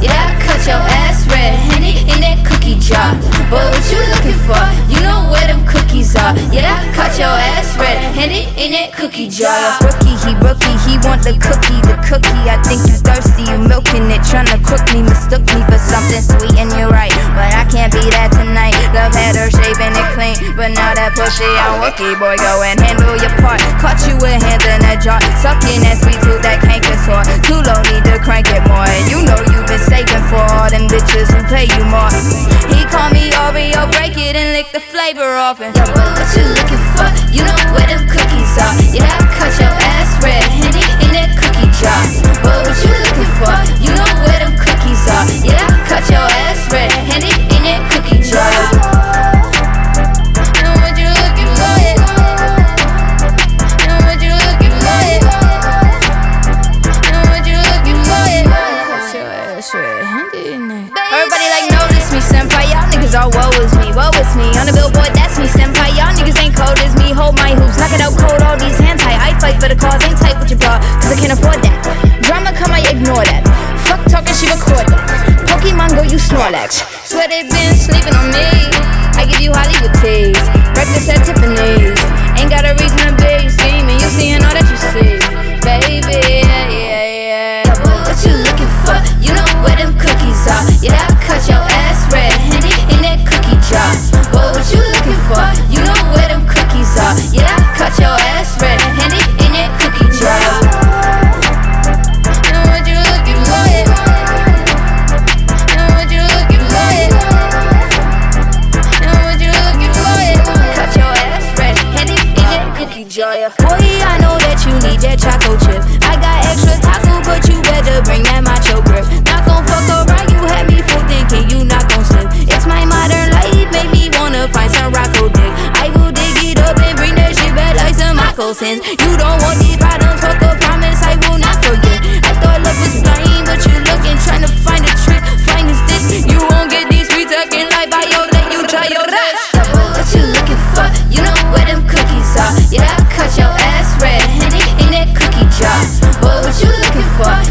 Yeah, I cut your ass red, Henny in that cookie jar. But what you looking for? You know where them cookies are. Yeah, I cut your ass red, Henny in that cookie jar. Rookie, he rookie, he want the cookie, the cookie. I think you thirsty, you milking it, tryna cook me, mistook me for something sweet, and you're right, but I can't be that tonight. Love had her shaving it clean, but now that pussy on Wookie, boy, go and handle your part. Caught you with hands in a jar, sucking that sweet tooth, that canker sore. Too low, them pay you more. He call me Oreo, break it and lick the flavor off. Yeah, but what you looking for? You know where them cookies are. Yeah, I cut your Everybody like notice me, senpai. Y'all niggas all woe is me, woe is me. On the billboard, that's me, senpai. Y'all niggas ain't cold as me. Hold my hoops, knock it out cold. All these hands tight. I fight for the cause, ain't tight with your bra, cause I can't afford that. Drama come, I ignore that. Fuck talking, she record that. Pokemon go, you Snorlax. Swear they been sleeping on me. I give you Hollywood teas, breakfast at Tiffany's. Ain't got a reason to be scheming. yeah. Boy, I know that you need that choco chip. I got extra taco, but you better bring that macho grip. Not gon' fuck around, you had me fool thinking you not gon' slip. It's my modern life, make me wanna find some Rocco dick. I will dig it up and bring that shit back like some Michael sins. You don't want these What, what you looking for?